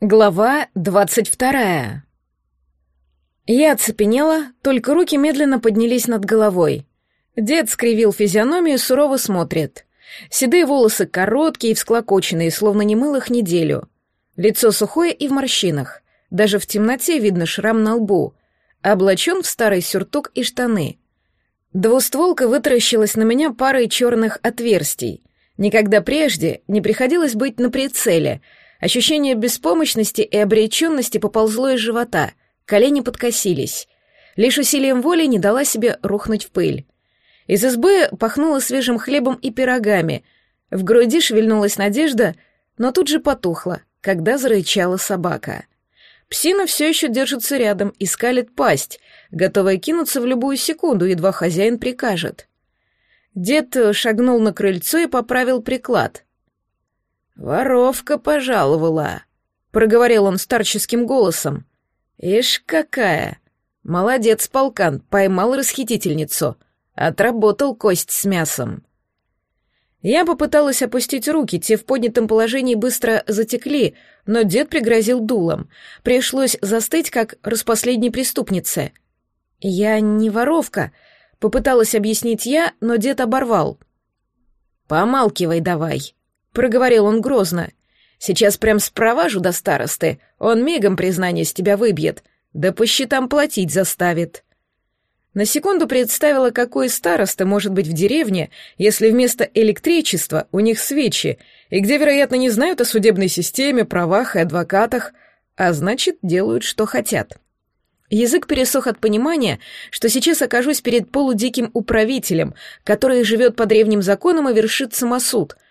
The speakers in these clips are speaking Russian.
Глава двадцать вторая. Я оцепенела, только руки медленно поднялись над головой. Дед скривил физиономию сурово смотрит. Седые волосы короткие и всклокоченные, словно не мыл их неделю. Лицо сухое и в морщинах. Даже в темноте видно шрам на лбу. Облачен в старый сюртук и штаны. Двустволка вытаращилась на меня парой черных отверстий. Никогда прежде не приходилось быть на прицеле — Ощущение беспомощности и обреченности поползло из живота, колени подкосились. Лишь усилием воли не дала себе рухнуть в пыль. Из избы пахнуло свежим хлебом и пирогами. В груди шевельнулась надежда, но тут же потухла, когда зарычала собака. Псина все еще держится рядом и скалит пасть, готовая кинуться в любую секунду, едва хозяин прикажет. Дед шагнул на крыльцо и поправил приклад — «Воровка пожаловала», — проговорил он старческим голосом. «Ишь какая! Молодец, полкан, поймал расхитительницу. Отработал кость с мясом». Я попыталась опустить руки, те в поднятом положении быстро затекли, но дед пригрозил дулом. Пришлось застыть, как распоследней преступнице. «Я не воровка», — попыталась объяснить я, но дед оборвал. «Помалкивай давай», проговорил он грозно. «Сейчас прям спроважу до старосты, он мигом признание с тебя выбьет, да по счетам платить заставит». На секунду представила, какой староста может быть в деревне, если вместо электричества у них свечи, и где, вероятно, не знают о судебной системе, правах и адвокатах, а значит, делают, что хотят. Язык пересох от понимания, что сейчас окажусь перед полудиким управителем, который живет по древним законам и вершит самосуд —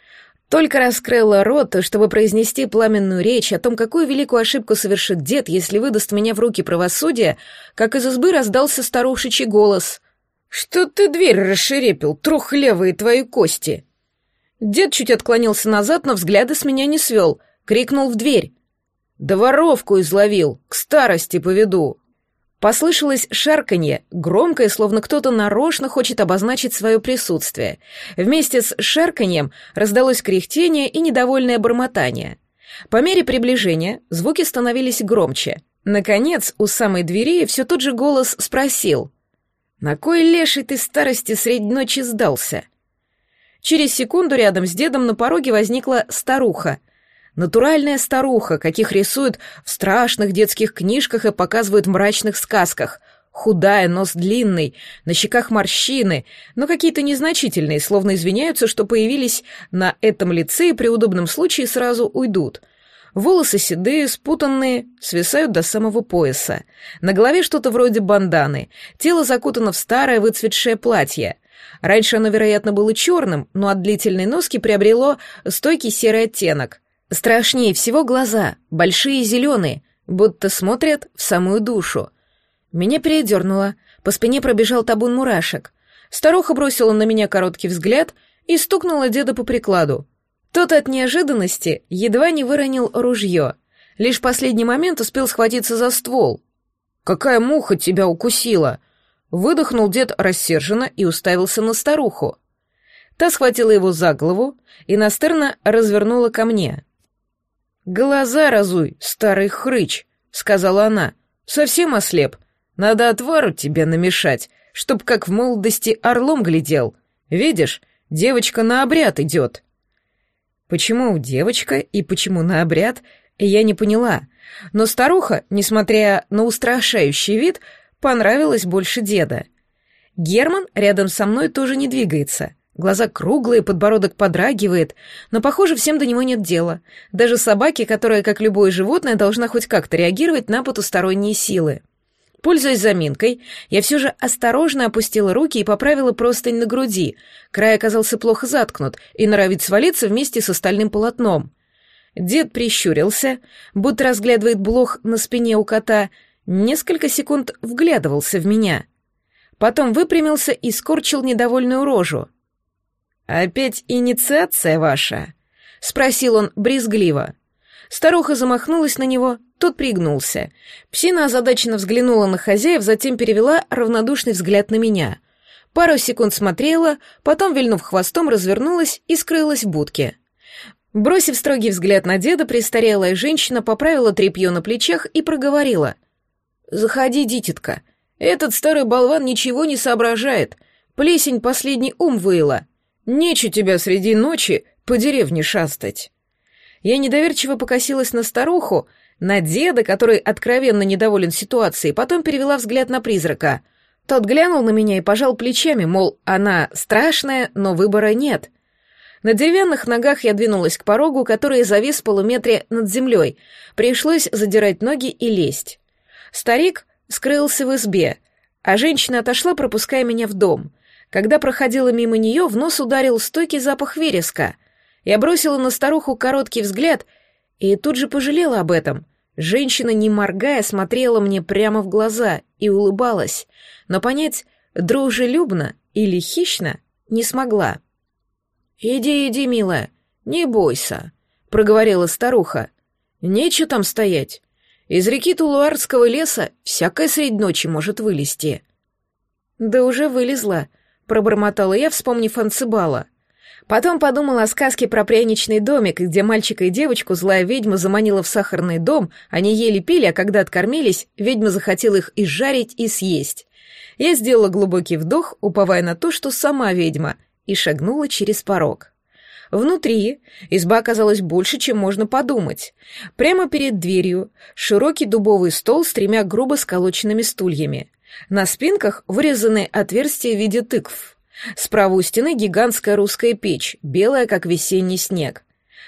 только раскрыла рот, чтобы произнести пламенную речь о том, какую великую ошибку совершит дед, если выдаст меня в руки правосудия, как из избы раздался старушечий голос. «Что ты дверь расширепил, трухлявые твои кости?» Дед чуть отклонился назад, но взгляда с меня не свел, крикнул в дверь. «Да воровку изловил, к старости поведу!» Послышалось шарканье, громкое, словно кто-то нарочно хочет обозначить свое присутствие. Вместе с шарканьем раздалось кряхтение и недовольное бормотание. По мере приближения звуки становились громче. Наконец, у самой двери все тот же голос спросил. «На кой леший ты старости средь ночи сдался?» Через секунду рядом с дедом на пороге возникла старуха — Натуральная старуха, каких рисуют в страшных детских книжках и показывают в мрачных сказках. Худая, нос длинный, на щеках морщины, но какие-то незначительные, словно извиняются, что появились на этом лице и при удобном случае сразу уйдут. Волосы седые, спутанные, свисают до самого пояса. На голове что-то вроде банданы. Тело закутано в старое выцветшее платье. Раньше оно, вероятно, было черным, но от длительной носки приобрело стойкий серый оттенок — Страшнее всего глаза, большие зеленые, будто смотрят в самую душу. Меня передернуло, по спине пробежал табун мурашек. Старуха бросила на меня короткий взгляд и стукнула деда по прикладу. Тот от неожиданности едва не выронил ружье. Лишь в последний момент успел схватиться за ствол. «Какая муха тебя укусила!» Выдохнул дед рассерженно и уставился на старуху. Та схватила его за голову и настырно развернула ко мне. «Глаза разуй, старый хрыч», — сказала она. «Совсем ослеп. Надо отвару тебе намешать, чтоб как в молодости орлом глядел. Видишь, девочка на обряд идет». Почему девочка и почему на обряд, я не поняла. Но старуха, несмотря на устрашающий вид, понравилась больше деда. Герман рядом со мной тоже не двигается. Глаза круглые, подбородок подрагивает, но, похоже, всем до него нет дела. Даже собаке, которая, как любое животное, должна хоть как-то реагировать на потусторонние силы. Пользуясь заминкой, я все же осторожно опустила руки и поправила простынь на груди. Край оказался плохо заткнут и норовит свалиться вместе с остальным полотном. Дед прищурился, будто разглядывает блох на спине у кота, несколько секунд вглядывался в меня. Потом выпрямился и скорчил недовольную рожу — «Опять инициация ваша?» — спросил он брезгливо. Старуха замахнулась на него, тот пригнулся. Псина озадаченно взглянула на хозяев, затем перевела равнодушный взгляд на меня. Пару секунд смотрела, потом, вильнув хвостом, развернулась и скрылась в будке. Бросив строгий взгляд на деда, престарелая женщина поправила тряпье на плечах и проговорила. «Заходи, дитятка. Этот старый болван ничего не соображает. Плесень последний ум выила. Нече тебя среди ночи по деревне шастать». Я недоверчиво покосилась на старуху, на деда, который откровенно недоволен ситуацией, потом перевела взгляд на призрака. Тот глянул на меня и пожал плечами, мол, она страшная, но выбора нет. На деревянных ногах я двинулась к порогу, который завис в полуметре над землей. Пришлось задирать ноги и лезть. Старик скрылся в избе, а женщина отошла, пропуская меня в дом. Когда проходила мимо нее, в нос ударил стойкий запах вереска. Я бросила на старуху короткий взгляд и тут же пожалела об этом. Женщина, не моргая, смотрела мне прямо в глаза и улыбалась, но понять, дружелюбно или хищно, не смогла. «Иди, иди, милая, не бойся», — проговорила старуха. «Нечего там стоять. Из реки Тулуарского леса всякое средь ночи может вылезти». «Да уже вылезла», — пробормотала я, вспомнив Анцибала. Потом подумала о сказке про пряничный домик, где мальчика и девочку злая ведьма заманила в сахарный дом, они ели пили, а когда откормились, ведьма захотела их изжарить и съесть. Я сделала глубокий вдох, уповая на то, что сама ведьма, и шагнула через порог. Внутри изба оказалась больше, чем можно подумать. Прямо перед дверью широкий дубовый стол с тремя грубо сколоченными стульями. На спинках вырезаны отверстия в виде тыкв. Справа у стены гигантская русская печь, белая, как весенний снег.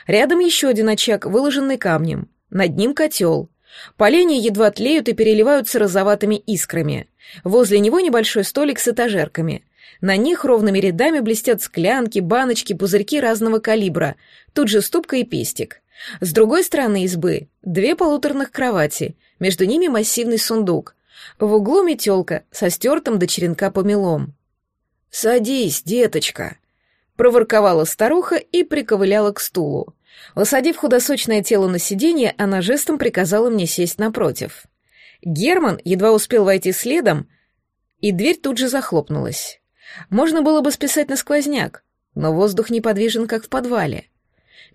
Рядом еще один очаг, выложенный камнем. Над ним котел. Поленья едва тлеют и переливаются розоватыми искрами. Возле него небольшой столик с этажерками. На них ровными рядами блестят склянки, баночки, пузырьки разного калибра. Тут же ступка и пестик. С другой стороны избы две полуторных кровати, между ними массивный сундук. В углу метелка со стертым до черенка помелом. «Садись, деточка», — проворковала старуха и приковыляла к стулу. Усадив худосочное тело на сиденье, она жестом приказала мне сесть напротив. Герман едва успел войти следом, и дверь тут же захлопнулась. Можно было бы списать на сквозняк, но воздух неподвижен, как в подвале.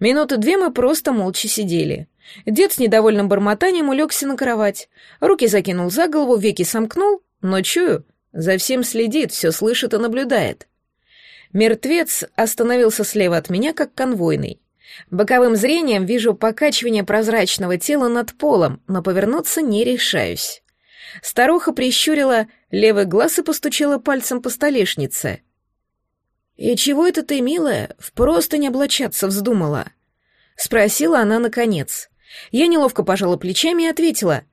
Минуты две мы просто молча сидели. Дед с недовольным бормотанием улегся на кровать, руки закинул за голову, веки сомкнул, но чую, за всем следит, все слышит и наблюдает. Мертвец остановился слева от меня, как конвойный. Боковым зрением вижу покачивание прозрачного тела над полом, но повернуться не решаюсь. Старуха прищурила левый глаз и постучала пальцем по столешнице. «И чего это ты, милая, в просто не облачаться вздумала?» — спросила она наконец. Я неловко пожала плечами и ответила.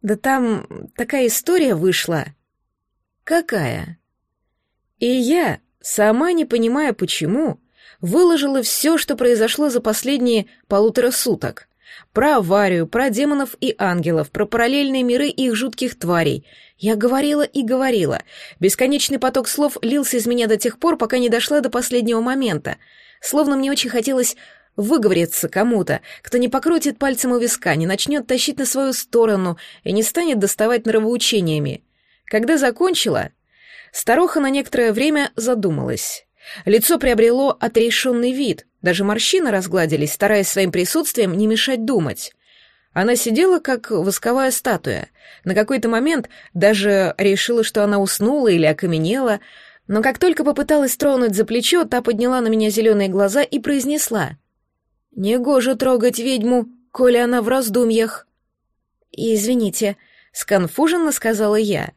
«Да там такая история вышла». «Какая?» И я, сама не понимая почему, выложила все, что произошло за последние полутора суток. Про аварию, про демонов и ангелов, про параллельные миры и их жутких тварей. Я говорила и говорила. Бесконечный поток слов лился из меня до тех пор, пока не дошла до последнего момента. Словно мне очень хотелось выговориться кому-то, кто не покрутит пальцем у виска, не начнет тащить на свою сторону и не станет доставать нравоучениями. Когда закончила, старуха на некоторое время задумалась. Лицо приобрело отрешенный вид, даже морщины разгладились, стараясь своим присутствием не мешать думать. Она сидела, как восковая статуя. На какой-то момент даже решила, что она уснула или окаменела, но как только попыталась тронуть за плечо, та подняла на меня зеленые глаза и произнесла. «Негоже трогать ведьму, коли она в раздумьях». «Извините», — сконфуженно сказала я.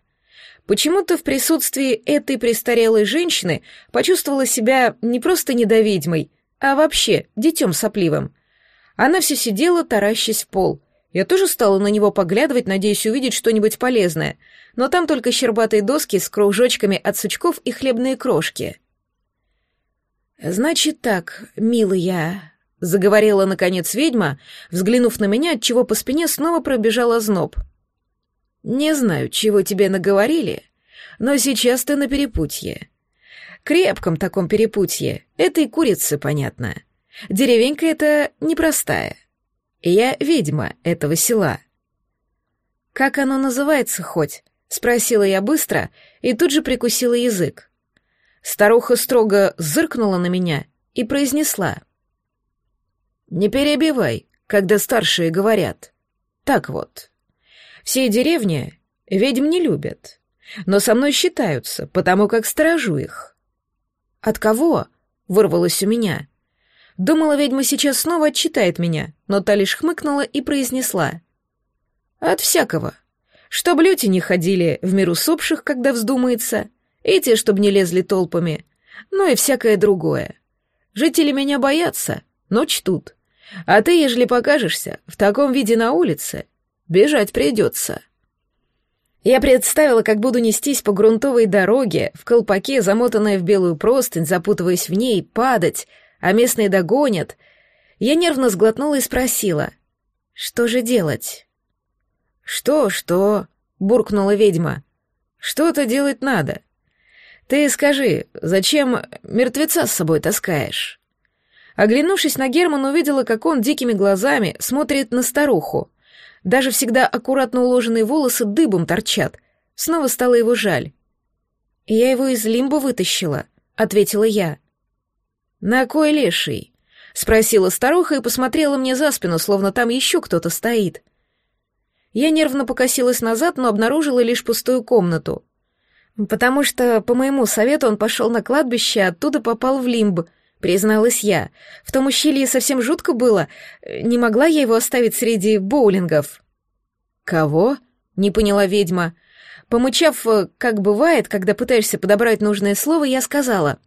Почему-то в присутствии этой престарелой женщины почувствовала себя не просто недоведьмой, а вообще детем сопливым. Она все сидела, таращась в пол. Я тоже стала на него поглядывать, надеясь увидеть что-нибудь полезное, но там только щербатые доски с кружочками от сучков и хлебные крошки. «Значит так, милая», — заговорила, наконец, ведьма, взглянув на меня, отчего по спине снова пробежал озноб — не знаю, чего тебе наговорили, но сейчас ты на перепутье. Крепком таком перепутье, этой курицы, понятно. Деревенька эта непростая. Я ведьма этого села. Как оно называется хоть? Спросила я быстро и тут же прикусила язык. Старуха строго зыркнула на меня и произнесла. Не перебивай, когда старшие говорят. Так вот, все деревни ведьм не любят, но со мной считаются, потому как сторожу их. От кого? Вырвалось у меня. Думала, ведьма сейчас снова отчитает меня, но та лишь хмыкнула и произнесла. От всякого. Чтоб люди не ходили в мир усопших, когда вздумается, и те, чтоб не лезли толпами, ну и всякое другое. Жители меня боятся, но чтут. А ты, ежели покажешься в таком виде на улице, бежать придется. Я представила, как буду нестись по грунтовой дороге, в колпаке, замотанная в белую простынь, запутываясь в ней, падать, а местные догонят. Я нервно сглотнула и спросила, что же делать? «Что, что?» — буркнула ведьма. «Что-то делать надо. Ты скажи, зачем мертвеца с собой таскаешь?» Оглянувшись на Германа, увидела, как он дикими глазами смотрит на старуху. Даже всегда аккуратно уложенные волосы дыбом торчат. Снова стало его жаль. «Я его из лимба вытащила», — ответила я. «На кой леший?» — спросила старуха и посмотрела мне за спину, словно там еще кто-то стоит. Я нервно покосилась назад, но обнаружила лишь пустую комнату. «Потому что, по моему совету, он пошел на кладбище, а оттуда попал в лимб», — призналась я. «В том ущелье совсем жутко было. Не могла я его оставить среди боулингов». «Кого?» — не поняла ведьма. Помычав, как бывает, когда пытаешься подобрать нужное слово, я сказала.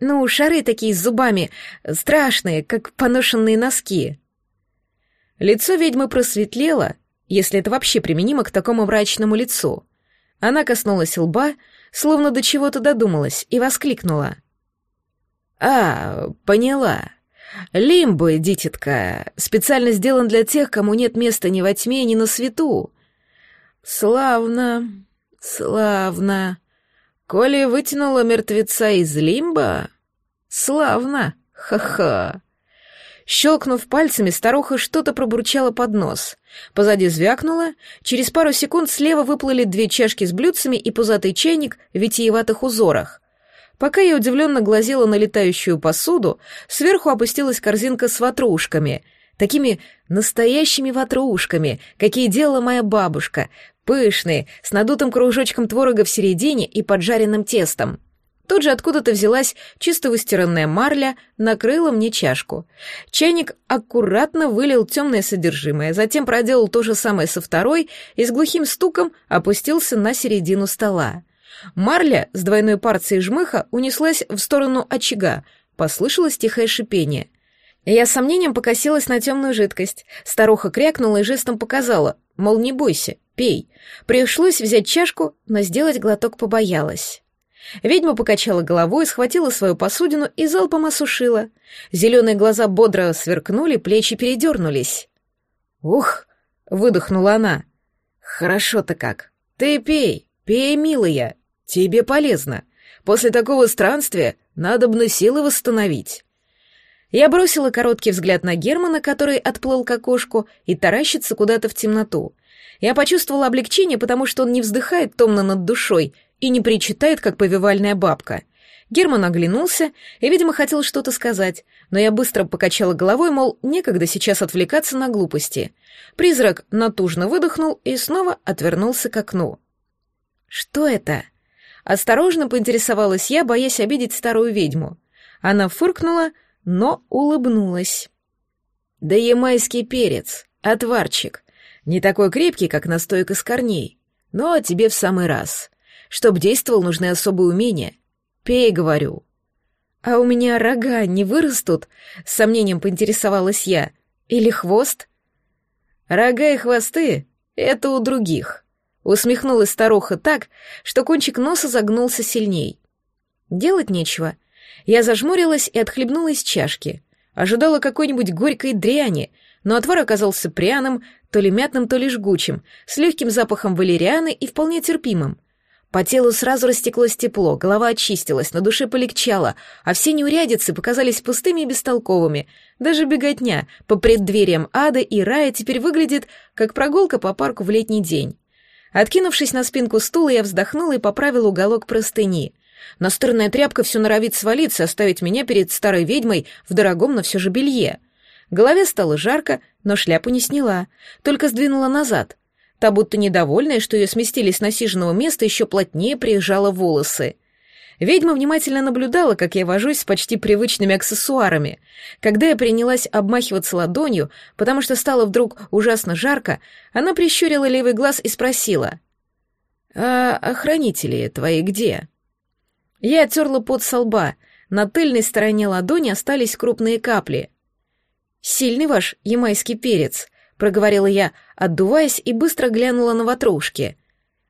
«Ну, шары такие с зубами, страшные, как поношенные носки». Лицо ведьмы просветлело, если это вообще применимо к такому мрачному лицу. Она коснулась лба, словно до чего-то додумалась, и воскликнула. «А, поняла. Лимбы, дитятка, специально сделан для тех, кому нет места ни во тьме, ни на свету. Славно, славно. Коли вытянула мертвеца из лимба? Славно, ха-ха. Щелкнув пальцами, старуха что-то пробурчала под нос. Позади звякнуло, через пару секунд слева выплыли две чашки с блюдцами и пузатый чайник в витиеватых узорах. Пока я удивленно глазела на летающую посуду, сверху опустилась корзинка с ватрушками, такими настоящими ватрушками, какие делала моя бабушка, пышные, с надутым кружочком творога в середине и поджаренным тестом. Тут же откуда-то взялась чисто выстиранная марля, накрыла мне чашку. Чайник аккуратно вылил темное содержимое, затем проделал то же самое со второй и с глухим стуком опустился на середину стола. Марля с двойной порцией жмыха унеслась в сторону очага, послышалось тихое шипение. Я с сомнением покосилась на темную жидкость. Старуха крякнула и жестом показала, мол, не бойся, пей. Пришлось взять чашку, но сделать глоток побоялась. Ведьма покачала головой, схватила свою посудину и залпом осушила. Зеленые глаза бодро сверкнули, плечи передернулись. «Ух!» — выдохнула она. «Хорошо-то как. Ты пей, пей, милая. Тебе полезно. После такого странствия надо бы силы восстановить». Я бросила короткий взгляд на Германа, который отплыл к окошку и таращится куда-то в темноту. Я почувствовала облегчение, потому что он не вздыхает томно над душой и не причитает, как повивальная бабка. Герман оглянулся и, видимо, хотел что-то сказать, но я быстро покачала головой, мол, некогда сейчас отвлекаться на глупости. Призрак натужно выдохнул и снова отвернулся к окну. «Что это?» Осторожно поинтересовалась я, боясь обидеть старую ведьму. Она фыркнула, но улыбнулась. «Да ямайский перец, отварчик. Не такой крепкий, как настойка с корней, но тебе в самый раз. Чтоб действовал, нужны особые умения. Пей, говорю. А у меня рога не вырастут? С сомнением поинтересовалась я. Или хвост? Рога и хвосты — это у других. Усмехнулась старуха так, что кончик носа загнулся сильней. Делать нечего. Я зажмурилась и отхлебнула из чашки. Ожидала какой-нибудь горькой дряни, но отвар оказался пряным, то ли мятным, то ли жгучим, с легким запахом валерианы и вполне терпимым. По телу сразу растеклось тепло, голова очистилась, на душе полегчало, а все неурядицы показались пустыми и бестолковыми. Даже беготня по преддвериям ада и рая теперь выглядит, как прогулка по парку в летний день. Откинувшись на спинку стула, я вздохнула и поправила уголок простыни. Настырная тряпка все норовит свалиться, оставить меня перед старой ведьмой в дорогом, но все же белье. Голове стало жарко, но шляпу не сняла, только сдвинула назад. Та, будто недовольная, что ее сместили с насиженного места, еще плотнее приезжала волосы. Ведьма внимательно наблюдала, как я вожусь с почти привычными аксессуарами. Когда я принялась обмахиваться ладонью, потому что стало вдруг ужасно жарко, она прищурила левый глаз и спросила. «А охранители твои где?» Я оттерла пот со лба. На тыльной стороне ладони остались крупные капли. «Сильный ваш ямайский перец», — проговорила я, отдуваясь и быстро глянула на ватрушки.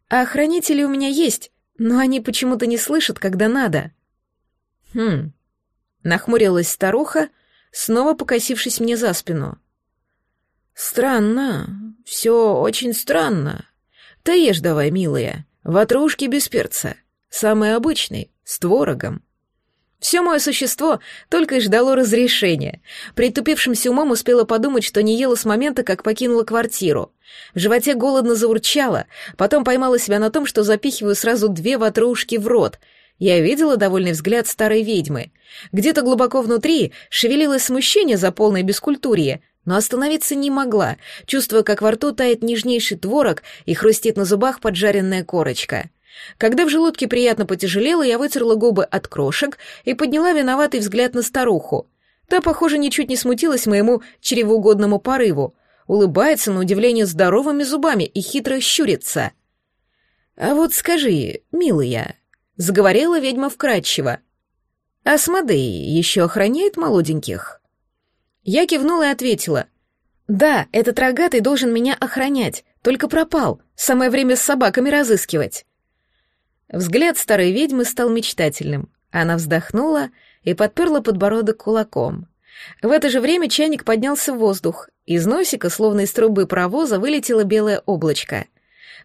«А охранители у меня есть, но они почему-то не слышат, когда надо». «Хм...» — нахмурилась старуха, снова покосившись мне за спину. «Странно, все очень странно. Ты ешь давай, милая, ватрушки без перца, самый обычный, с творогом». Все мое существо только и ждало разрешения. Притупившимся умом успела подумать, что не ела с момента, как покинула квартиру. В животе голодно заурчало, потом поймала себя на том, что запихиваю сразу две ватрушки в рот. Я видела довольный взгляд старой ведьмы. Где-то глубоко внутри шевелилось смущение за полное бескультурье, но остановиться не могла, чувствуя, как во рту тает нежнейший творог и хрустит на зубах поджаренная корочка. Когда в желудке приятно потяжелело, я вытерла губы от крошек и подняла виноватый взгляд на старуху. Та, похоже, ничуть не смутилась моему чревоугодному порыву. Улыбается, на удивление, здоровыми зубами и хитро щурится. «А вот скажи, милая», — заговорила ведьма вкратчиво, «Асмодей еще охраняет молоденьких?» Я кивнула и ответила. «Да, этот рогатый должен меня охранять, только пропал, самое время с собаками разыскивать». Взгляд старой ведьмы стал мечтательным. Она вздохнула и подперла подбородок кулаком. В это же время чайник поднялся в воздух. Из носика, словно из трубы паровоза, вылетело белое облачко.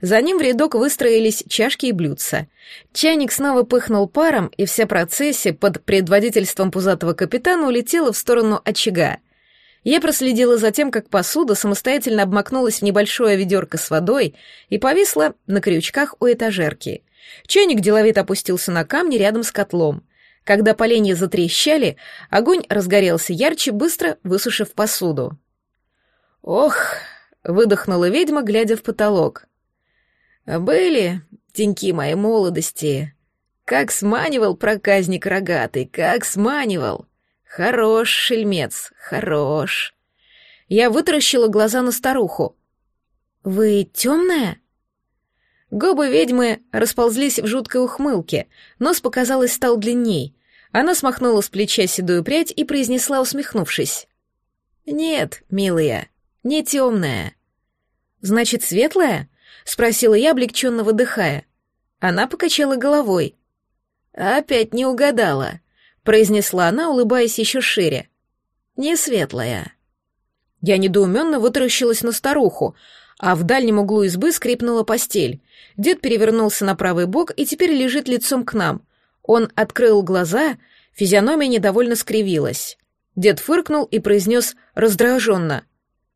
За ним в рядок выстроились чашки и блюдца. Чайник снова пыхнул паром, и вся процессия под предводительством пузатого капитана улетела в сторону очага. Я проследила за тем, как посуда самостоятельно обмакнулась в небольшое ведерко с водой и повисла на крючках у этажерки. Чайник деловито опустился на камни рядом с котлом. Когда поленья затрещали, огонь разгорелся ярче, быстро высушив посуду. «Ох!» — выдохнула ведьма, глядя в потолок. «Были деньки моей молодости. Как сманивал проказник рогатый, как сманивал! Хорош, шельмец, хорош!» Я вытаращила глаза на старуху. «Вы темная?» Губы ведьмы расползлись в жуткой ухмылке, нос, показалось, стал длинней. Она смахнула с плеча седую прядь и произнесла, усмехнувшись. «Нет, милая, не темная». «Значит, светлая?» — спросила я, облегченно выдыхая. Она покачала головой. «Опять не угадала», — произнесла она, улыбаясь еще шире. «Не светлая». Я недоуменно вытаращилась на старуху, а в дальнем углу избы скрипнула постель. Дед перевернулся на правый бок и теперь лежит лицом к нам. Он открыл глаза, физиономия недовольно скривилась. Дед фыркнул и произнес раздраженно.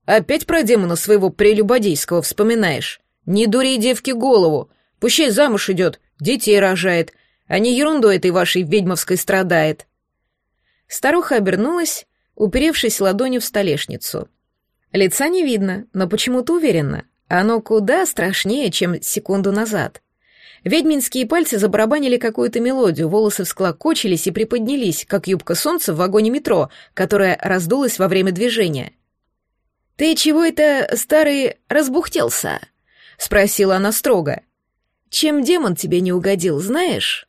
«Опять про демона своего прелюбодейского вспоминаешь? Не дури девки голову, пущай замуж идет, детей рожает, а не ерундой этой вашей ведьмовской страдает». Старуха обернулась, уперевшись ладонью в столешницу. Лица не видно, но почему-то уверенно. Оно куда страшнее, чем секунду назад. Ведьминские пальцы забарабанили какую-то мелодию, волосы всклокочились и приподнялись, как юбка солнца в вагоне метро, которая раздулась во время движения. «Ты чего это, старый, разбухтелся?» — спросила она строго. «Чем демон тебе не угодил, знаешь?»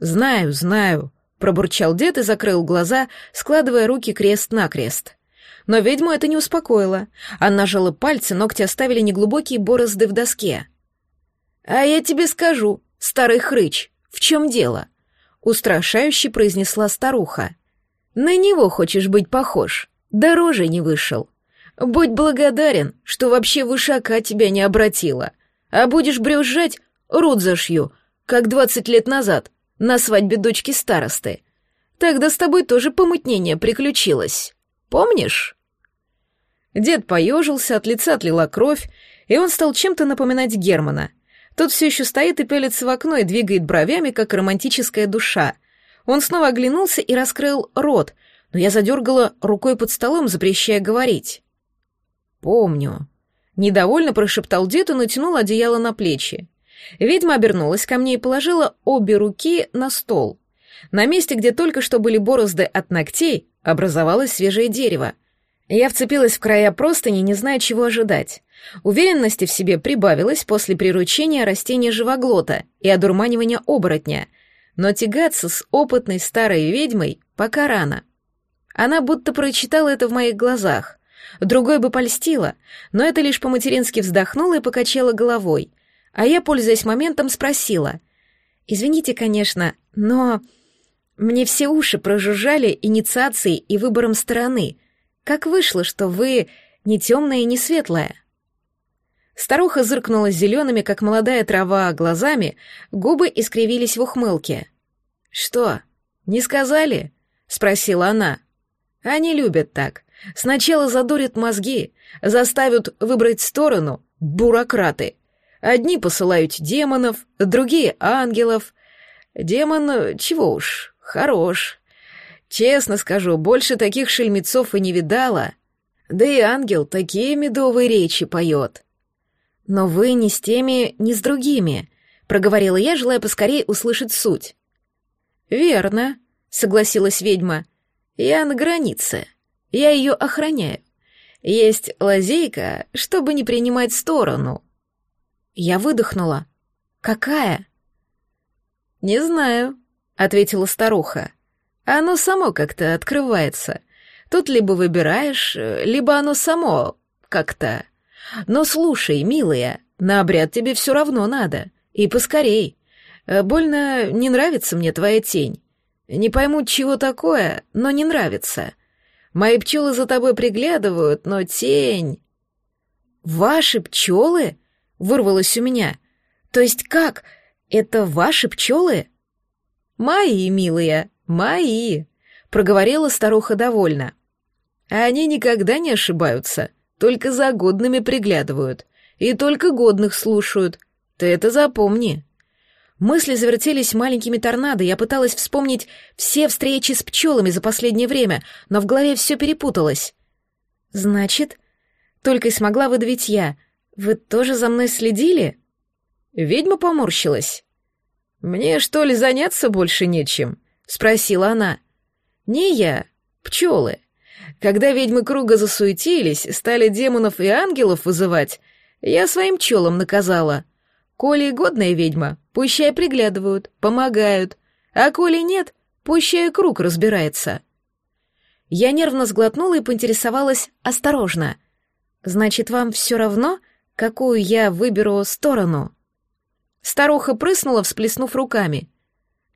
«Знаю, знаю», — пробурчал дед и закрыл глаза, складывая руки крест-накрест. Но ведьму это не успокоило. Она жала пальцы, ногти оставили неглубокие борозды в доске. «А я тебе скажу, старый хрыч, в чем дело?» — устрашающе произнесла старуха. «На него хочешь быть похож, дороже не вышел. Будь благодарен, что вообще вышака тебя не обратила. А будешь брюзжать, рот зашью, как двадцать лет назад, на свадьбе дочки старосты. Тогда с тобой тоже помутнение приключилось». Помнишь?» Дед поежился, от лица отлила кровь, и он стал чем-то напоминать Германа. Тот все еще стоит и пялится в окно и двигает бровями, как романтическая душа. Он снова оглянулся и раскрыл рот, но я задергала рукой под столом, запрещая говорить. «Помню». Недовольно прошептал дед и натянул одеяло на плечи. Ведьма обернулась ко мне и положила обе руки на стол. На месте, где только что были борозды от ногтей, образовалось свежее дерево. Я вцепилась в края простыни, не зная, чего ожидать. Уверенности в себе прибавилось после приручения растения живоглота и одурманивания оборотня, но тягаться с опытной старой ведьмой пока рано. Она будто прочитала это в моих глазах. Другой бы польстила, но это лишь по-матерински вздохнула и покачала головой. А я, пользуясь моментом, спросила. «Извините, конечно, но мне все уши прожужжали инициацией и выбором стороны. Как вышло, что вы не темная и не светлая?» Старуха зыркнула зелеными, как молодая трава, глазами, губы искривились в ухмылке. «Что, не сказали?» — спросила она. «Они любят так. Сначала задурят мозги, заставят выбрать сторону, бюрократы. Одни посылают демонов, другие — ангелов. Демон, чего уж, хорош. Честно скажу, больше таких шельмецов и не видала. Да и ангел такие медовые речи поет. «Но вы не с теми, ни с другими», — проговорила я, желая поскорее услышать суть. «Верно», — согласилась ведьма. «Я на границе. Я ее охраняю. Есть лазейка, чтобы не принимать сторону». Я выдохнула. «Какая?» «Не знаю», — ответила старуха. «Оно само как-то открывается. Тут либо выбираешь, либо оно само как-то...» Но слушай, милая, на обряд тебе все равно надо. И поскорей. Э, больно не нравится мне твоя тень. Не пойму, чего такое, но не нравится. Мои пчелы за тобой приглядывают, но тень... Ваши пчелы? Вырвалось у меня. То есть как? Это ваши пчелы? Мои, милая, мои, проговорила старуха довольно. Они никогда не ошибаются. Только за годными приглядывают. И только годных слушают. Ты это запомни. Мысли завертелись маленькими торнадо. Я пыталась вспомнить все встречи с пчелами за последнее время, но в голове все перепуталось. Значит, только и смогла выдавить я. Вы тоже за мной следили? Ведьма поморщилась. Мне что ли заняться больше нечем? спросила она. Не я, пчелы. Когда ведьмы круга засуетились, стали демонов и ангелов вызывать, я своим пчелам наказала. Коли годная ведьма, пущай приглядывают, помогают, а коли нет, пущай круг разбирается. Я нервно сглотнула и поинтересовалась осторожно. «Значит, вам все равно, какую я выберу сторону?» Старуха прыснула, всплеснув руками.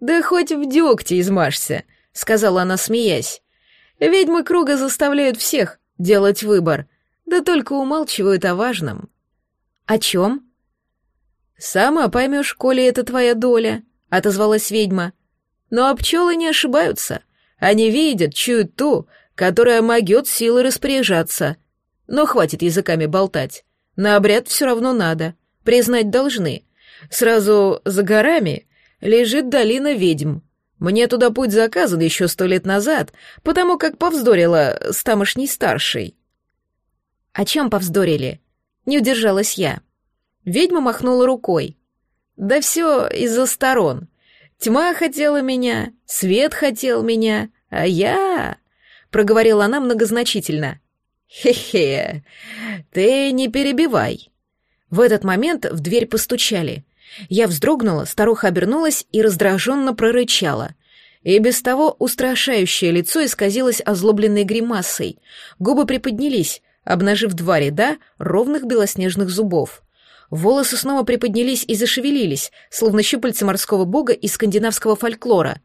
«Да хоть в дегте измажься», — сказала она, смеясь. Ведьмы круга заставляют всех делать выбор, да только умалчивают о важном. О чем? Сама поймешь, коли это твоя доля, отозвалась ведьма. Но а пчелы не ошибаются. Они видят, чуют ту, которая могет силой распоряжаться. Но хватит языками болтать. На обряд все равно надо. Признать должны. Сразу за горами лежит долина ведьм. Мне туда путь заказан еще сто лет назад, потому как повздорила с тамошней старшей. О чем повздорили? Не удержалась я. Ведьма махнула рукой. Да все из-за сторон. Тьма хотела меня, свет хотел меня, а я... Проговорила она многозначительно. «Хе-хе, ты не перебивай». В этот момент в дверь постучали. Я вздрогнула, старуха обернулась и раздраженно прорычала. И без того устрашающее лицо исказилось озлобленной гримасой. Губы приподнялись, обнажив два ряда ровных белоснежных зубов. Волосы снова приподнялись и зашевелились, словно щупальца морского бога из скандинавского фольклора.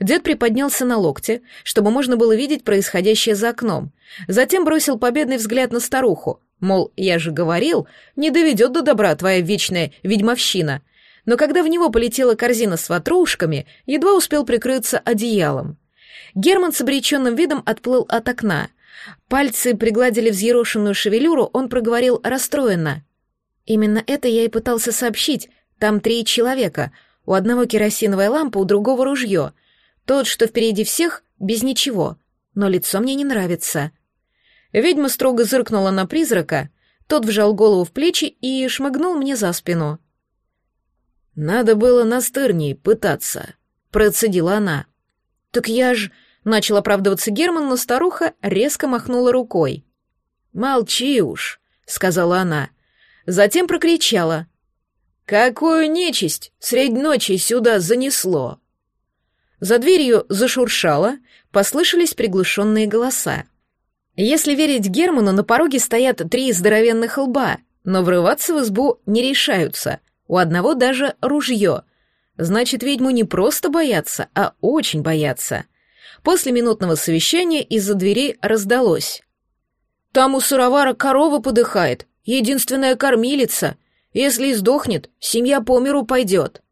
Дед приподнялся на локте, чтобы можно было видеть происходящее за окном. Затем бросил победный взгляд на старуху, мол, я же говорил, не доведет до добра твоя вечная ведьмовщина — но когда в него полетела корзина с ватрушками, едва успел прикрыться одеялом. Герман с обреченным видом отплыл от окна. Пальцы пригладили взъерошенную шевелюру, он проговорил расстроенно. «Именно это я и пытался сообщить. Там три человека. У одного керосиновая лампа, у другого ружье. Тот, что впереди всех, без ничего. но лицо мне не нравится. Ведьма строго зыркнула на призрака, тот вжал голову в плечи и шмыгнул мне за спину. «Надо было настырней пытаться», — процедила она. «Так я ж...» — начал оправдываться Герман, но старуха резко махнула рукой. «Молчи уж», — сказала она. Затем прокричала. «Какую нечисть средь ночи сюда занесло?» За дверью зашуршало, послышались приглушенные голоса. Если верить Герману, на пороге стоят три здоровенных лба, но врываться в избу не решаются. У одного даже ружье. Значит, ведьму не просто боятся, а очень боятся. После минутного совещания из-за дверей раздалось. «Там у сыровара корова подыхает, единственная кормилица. Если издохнет, семья по миру пойдет».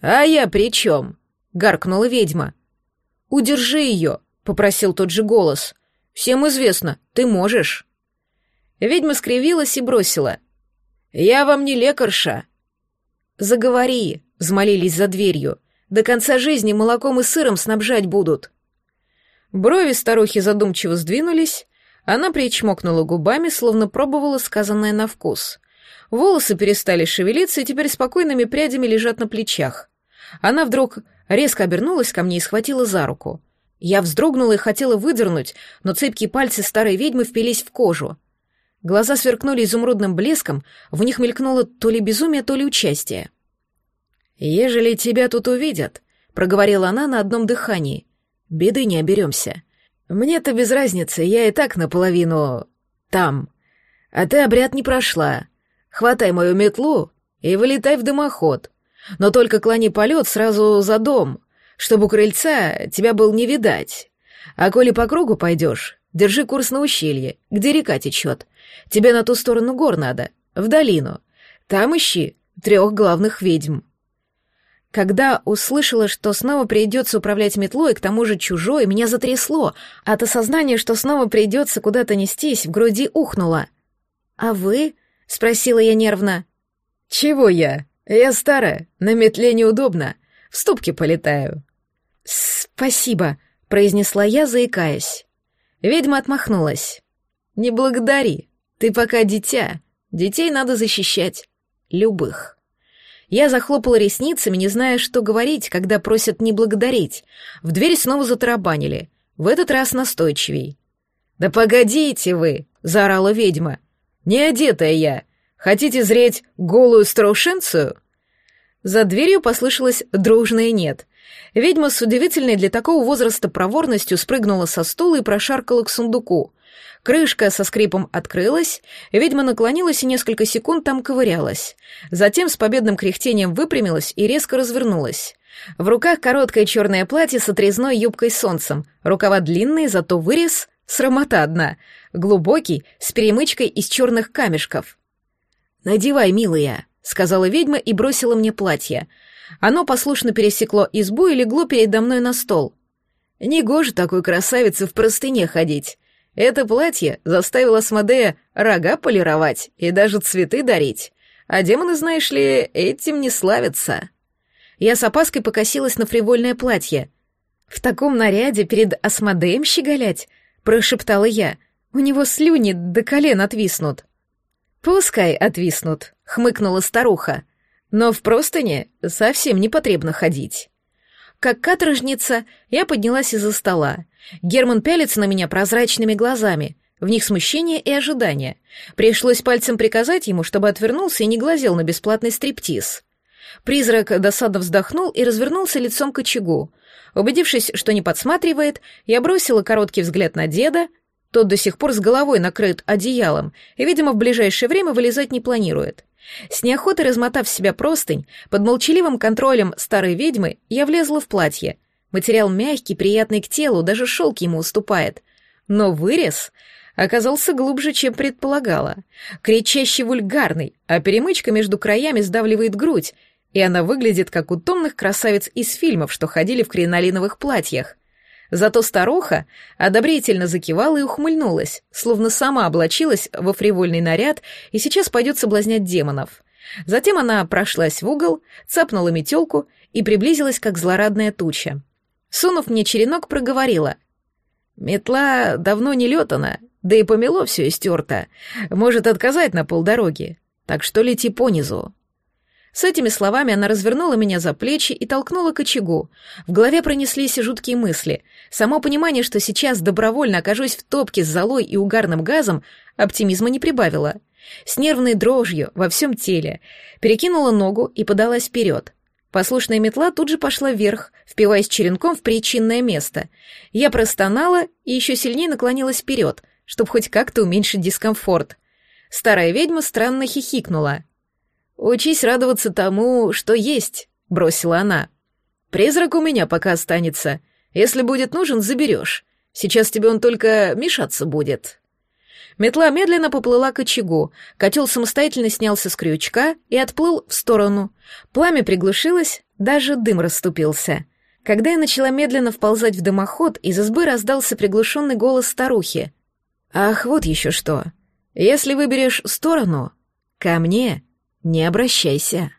«А я при чем?» — гаркнула ведьма. «Удержи ее», — попросил тот же голос. «Всем известно, ты можешь». Ведьма скривилась и бросила. «Я вам не лекарша». «Заговори», — взмолились за дверью. «До конца жизни молоком и сыром снабжать будут». Брови старухи задумчиво сдвинулись, она причмокнула губами, словно пробовала сказанное на вкус. Волосы перестали шевелиться и теперь спокойными прядями лежат на плечах. Она вдруг резко обернулась ко мне и схватила за руку. Я вздрогнула и хотела выдернуть, но цепкие пальцы старой ведьмы впились в кожу. Глаза сверкнули изумрудным блеском, в них мелькнуло то ли безумие, то ли участие. «Ежели тебя тут увидят», — проговорила она на одном дыхании, — «беды не оберемся. Мне-то без разницы, я и так наполовину... там. А ты обряд не прошла. Хватай мою метлу и вылетай в дымоход. Но только клони полет сразу за дом, чтобы у крыльца тебя был не видать. А коли по кругу пойдешь, держи курс на ущелье, где река течет. Тебе на ту сторону гор надо, в долину. Там ищи трех главных ведьм. Когда услышала, что снова придется управлять метлой, к тому же чужой, меня затрясло. От осознания, что снова придется куда-то нестись, в груди ухнуло. «А вы?» — спросила я нервно. «Чего я? Я старая, на метле неудобно. В ступке полетаю». «Спасибо», — произнесла я, заикаясь. Ведьма отмахнулась. «Не благодари. Ты пока дитя. Детей надо защищать. Любых». Я захлопала ресницами, не зная, что говорить, когда просят не благодарить. В дверь снова затарабанили. В этот раз настойчивей. «Да погодите вы!» — заорала ведьма. «Не одетая я. Хотите зреть голую страушенцию?» За дверью послышалось дружное «нет». Ведьма с удивительной для такого возраста проворностью спрыгнула со стула и прошаркала к сундуку. Крышка со скрипом открылась, ведьма наклонилась и несколько секунд там ковырялась. Затем с победным кряхтением выпрямилась и резко развернулась. В руках короткое черное платье с отрезной юбкой солнцем, рукава длинные, зато вырез — срамота одна, глубокий, с перемычкой из черных камешков. «Надевай, милая», — сказала ведьма и бросила мне платье. Оно послушно пересекло избу и легло передо мной на стол. Негоже такой красавице в простыне ходить. Это платье заставило Смодея рога полировать и даже цветы дарить. А демоны, знаешь ли, этим не славятся. Я с опаской покосилась на фривольное платье. «В таком наряде перед Асмодеем щеголять?» — прошептала я. «У него слюни до колен отвиснут». «Пускай отвиснут», — хмыкнула старуха. «Но в простыне совсем не потребно ходить». Как каторжница, я поднялась из-за стола. Герман пялится на меня прозрачными глазами. В них смущение и ожидание. Пришлось пальцем приказать ему, чтобы отвернулся и не глазел на бесплатный стриптиз. Призрак досадно вздохнул и развернулся лицом к очагу. Убедившись, что не подсматривает, я бросила короткий взгляд на деда. Тот до сих пор с головой накрыт одеялом и, видимо, в ближайшее время вылезать не планирует. С неохотой размотав себя простынь, под молчаливым контролем старой ведьмы я влезла в платье. Материал мягкий, приятный к телу, даже шелк ему уступает. Но вырез оказался глубже, чем предполагала. Кричащий вульгарный, а перемычка между краями сдавливает грудь, и она выглядит как у томных красавиц из фильмов, что ходили в кринолиновых платьях. Зато старуха одобрительно закивала и ухмыльнулась, словно сама облачилась во фривольный наряд и сейчас пойдет соблазнять демонов. Затем она прошлась в угол, цапнула метелку и приблизилась, как злорадная туча. Сунув мне черенок, проговорила. Метла давно не летана, да и помело все истерто. Может отказать на полдороги. Так что лети понизу. С этими словами она развернула меня за плечи и толкнула к очагу. В голове пронеслись жуткие мысли. Само понимание, что сейчас добровольно окажусь в топке с золой и угарным газом, оптимизма не прибавило. С нервной дрожью во всем теле перекинула ногу и подалась вперед. Послушная метла тут же пошла вверх, впиваясь черенком в причинное место. Я простонала и еще сильнее наклонилась вперед, чтобы хоть как-то уменьшить дискомфорт. Старая ведьма странно хихикнула. «Учись радоваться тому, что есть», — бросила она. «Призрак у меня пока останется. Если будет нужен, заберешь. Сейчас тебе он только мешаться будет». Метла медленно поплыла к очагу, котел самостоятельно снялся с крючка и отплыл в сторону. Пламя приглушилось, даже дым расступился. Когда я начала медленно вползать в дымоход, из избы раздался приглушенный голос старухи. «Ах, вот еще что. Если выберешь сторону, ко мне не обращайся.